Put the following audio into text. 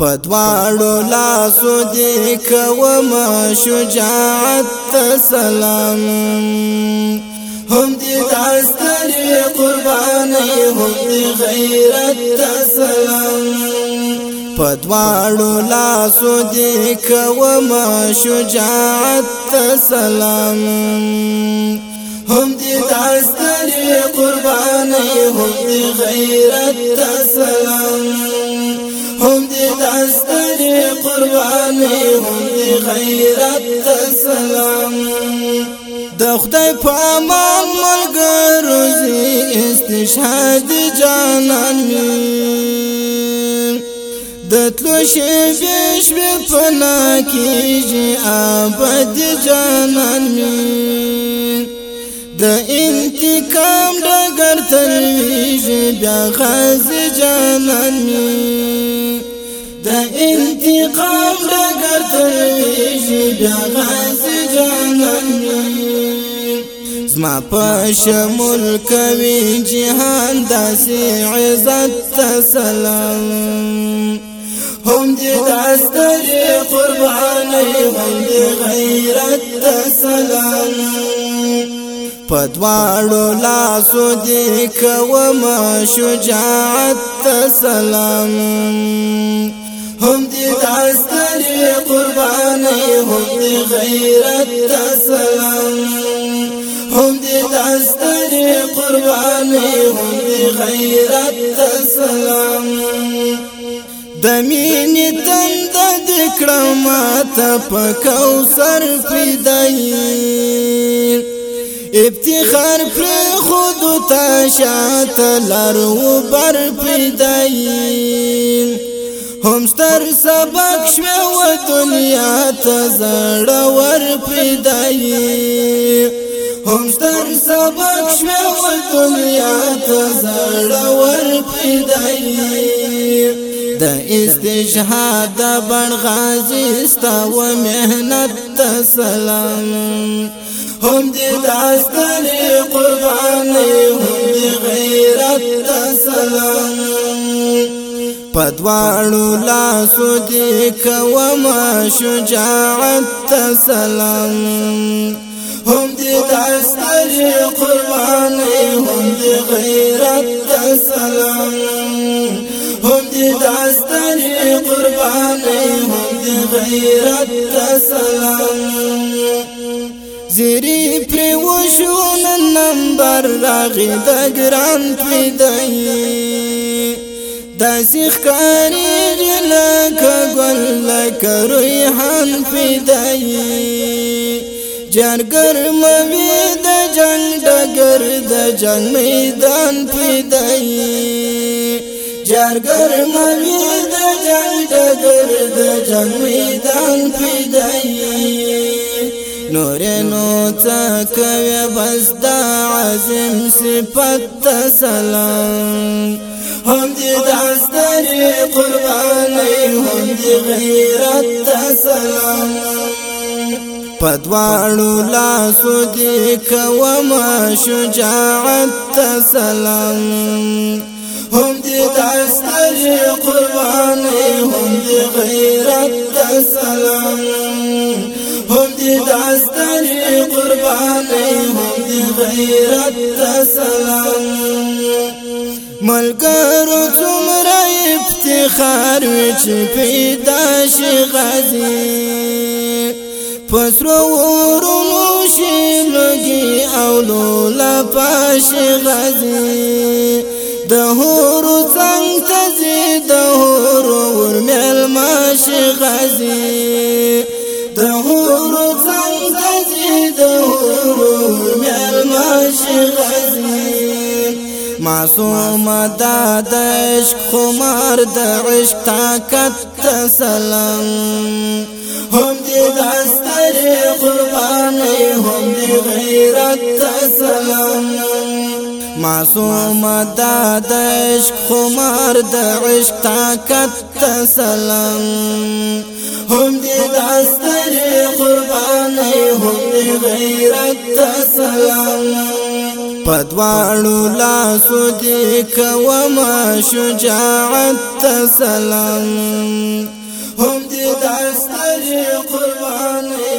په دواړو لاسو دې کوم شجاعت ته سلام هم دې داستري قرباني هم دې غیرت ته سلام په دواړو لاسو دې کوم شجاعت ته سلام هم دې داستري قرباني هم دې غیرت ته سلام هم دې دستر قرباني هم دې غیرت سلام د خدای په امان ملګرو زی استشهاد جانان می د تلو شی بش په فنا کیږي ابد جانان می د انتقام ډګر تلویږي بیا غاز جانان می سرېږي دغسې جانانې زما په شمول کوي جهان داسې عزت ته سلام هم دې داسترې قربانې هم دې غیرت ته سلام پدواړو لاسو دې کوم شجاعت ته سلام هم دې داستلې قرباني هم دې غیرت تسلام هم دې داستلې قرباني هم دې غیرت تسلام د مینې تند د کړم ته پکاو سر فدای ابتخار پر خود تا شات لار و بر فدای همستر سبق شو دنیا ته زړه ور پیدایي همستر سبق شو دنیا ته زړه ور پیدایي د استشهاد بن غازی ستا و مهنت ته سلام هم دې داستانې قربانې هم دې غیرت ته سلام پدوانو لاسو دی کوما شجاعت تا سلام هم دی دستر قربانی هم دی غیرت تا سلام هم دی دستر قربانی هم دی غیرت تا سلام زیری پری وشو نن نمبر راغی دا گران پیدایی داسی خکاری لکا گل لکا رویحان فیدائی جانگر موی دا جنگ ڈگر دا جنگ میدان فیدائی جانگر موی دا جنگ ڈگر دا جنگ میدان فیدائی نور نو تاکوی بس دا عظیم صفت سلام هم دي دستري قرباني هم دي غيرت سلام پدوارو لا سودی کوما شجاعت سلام هم دي دستري قرباني هم دي غیرت سلام هم دي دستري قرباني هم دي غیرت سلام ملګرو څومره افتخار وی چې پیدا شي غازی پسرو ورونو شي لګي او لولا پاش غازی د هور څنګ تزي د هور ور مل ماش غازی د هور څنګ تزي د هور ور مل ماش غازی معصوم دا د عشق خمار د عشق طاقت تسلم هم دې دستر قرباني هم دې غیرت تسلم معصوم دا د عشق خمار د عشق طاقت تسلم هم دې دستر قرباني هم دې غیرت تسلم پدوانو لاسو دی کوما شجاعت تا سلام هم دی دستر قربانی